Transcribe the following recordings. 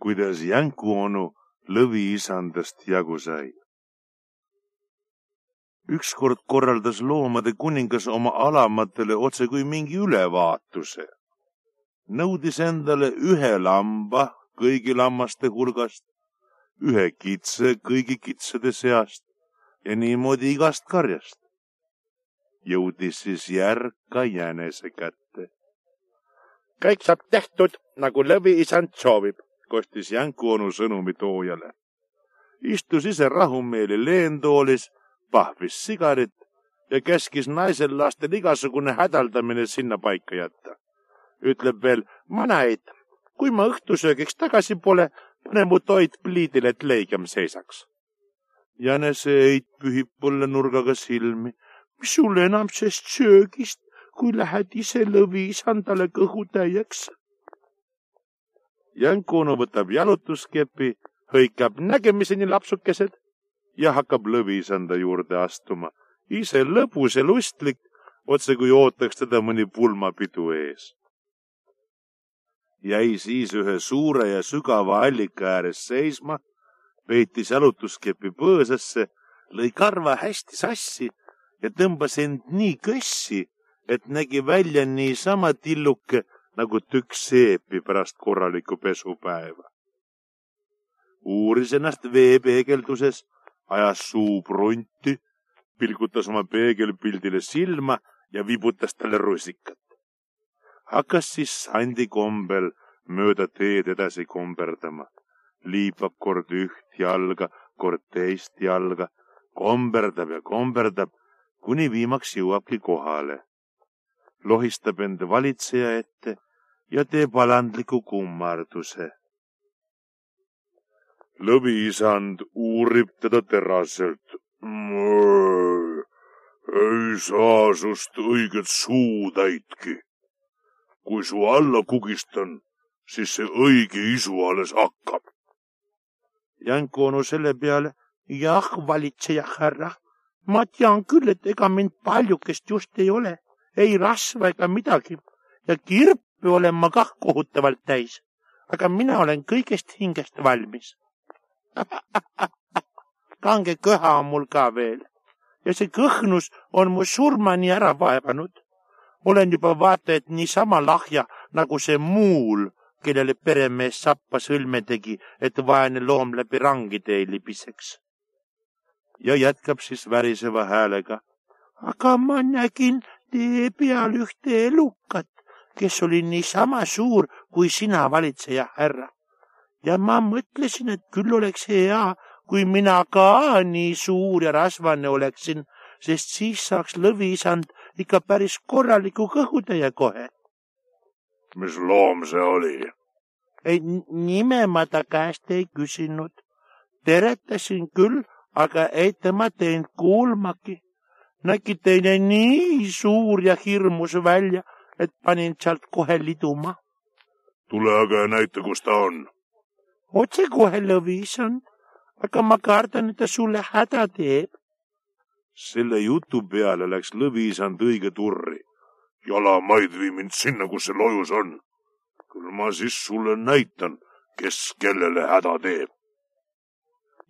kuidas Jänku onu lõviisandast jagu sai. ükskord korraldas loomade kuningas oma alamatele otsekui mingi ülevaatuse. nõudis endale ühe lamba kõigi lammaste hulgast, ühe kitse kõigi kitsede seast ja niimoodi igast karjast. jõudis siis järg ka jänese kätte. kõik saab tehtud, nagu lõviisand soovib, kostis Jänku onu sõnumi toojale. istus ise rahumeeli leentoolis, pahvis sigarit ja käskis naisel lastel igasugune hädaldamine sinna paika jätta. ütleb veel, Manaid, kui ma õhtusöögiks tagasi pole, pane mu toit pliidile, et leigem seisaks. jänese eit pühib mulle nurgaga silmi. mis sul enam sest söögist, kui lähed ise lõviisandale kõhu täieks? Jankunu võtab jalutuskepi, hõikab nägemiseni lapsukesed ja hakkab lõvisanda juurde astuma, ise lõbus ja lustlik, otse kui ootaks teda mõni pulmapidu ees. jäi siis ühe suure ja sügava allika ääres seisma, peitis jalutuskepi põõsasse, lõi karva hästi sassi ja tõmbas end nii kõssi, et nägi välja niisama tilluke nagu tükk seepi pärast korralikku pesupäeva. uuris ennast veepeegelduses, ajas suu prunti, pilgutas oma peegelpildile silma ja vibutas talle rusikat. hakkas siis sandi kombel mööda teed edasi komberdama, liipab kord üht jalga, kord teist jalga, komberdab ja komberdab, kuni viimaks jõuabki kohale lohistab end valitseja ette ja teeb alandliku kummarduse. lõviisand uurib teda teraselt. ei saa sust õiget suutäitki. kui su alla kugistan, siis see õige isu alles hakkab. Janku onu selle peale, jah, valitseja härra, ma tean küll, et ega mind paljukest just ei ole ei rasva ega midagi ja kirpi olen ma kah kohutavalt täis, aga mina olen kõigest hingest valmis kange köha on mul ka veel ja see kõhnus on mu surmani ära vaevanud. olen juba vaata et niisama lahja nagu see muul, kellele peremees sappa sõlme tegi, et vaene loom läbi rangide ei libiseks. ja jätkab siis väriseva häälega. aga ma nägin tee peal ühte elukat, kes oli niisama suur kui sina, valitseja härra. ja ma mõtlesin, et küll oleks hea, kui mina ka nii suur ja rasvane oleksin, sest siis saaks lõviisand ikka päris korraliku kõhutäie kohe. mis loom see oli? ei, nime ma ta käest ei küsinud. teretasin küll, aga ei tema teinud kuulmagi nägi teine nii suur ja hirmus välja, et panin sealt kohe liduma. tule aga ja näita, kus ta on. otsekohe lõvisan, aga ma kardan, et ta sulle häda teeb. selle jutu peale läks lõvisand õige turri. jalamaid vii mind sinna, kus see lojus on. küll ma siis sulle näitan, kes kellele häda teeb.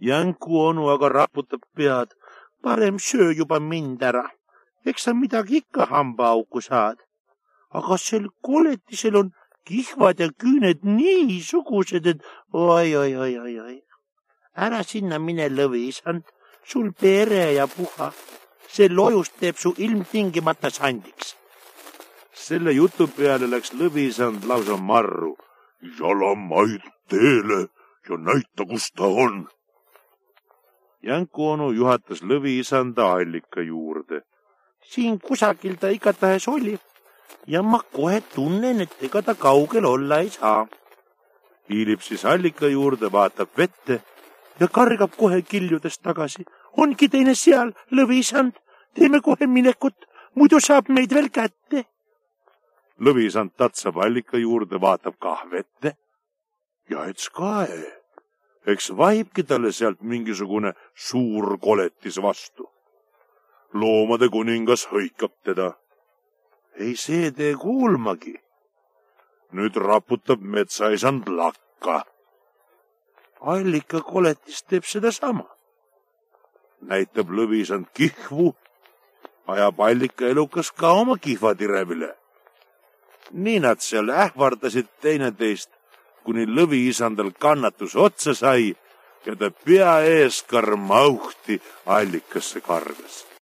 Jänku onu aga raputab pead parem söö juba mind ära. eks sa midagi ikka hambaauku saad. Aga sel koletisel on kihvad ja küüned niisugused, et oi-oi-oi-oi-oi. ära sinna mine, lõvisand, sul pere ja puha. see lojus teeb su ilmtingimata sandiks. selle jutu peale läks lõvisand lausa marru. jalamaid teele ja näita, kus ta on Janku onu juhatas lõviisanda allika juurde. siin kusagil ta igatahes oli ja ma kohe tunnen, et ega ta kaugel olla ei saa. hiilib siis allika juurde, vaatab vette ja kargab kohe kiljudes tagasi. ongi teine seal, lõviisand, teeme kohe minekut, muidu saab meid veel kätte. lõvisand tatsab allika juurde, vaatab kah vette ja ets kae eks vahibki talle sealt mingisugune suur koletis vastu. loomade kuningas hõikab teda. Ei, see tee kuulmagi. nüüd raputab metsaisand lakka. allikakoletis teeb sedasama. näitab lõvisand kihvu, ajab allika elukas ka oma kihvatirevile. nii nad seal ähvardasid teineteist, kuni lõviisandal kannatus otsa sai ja ta pea ees karmauhti allikasse kargas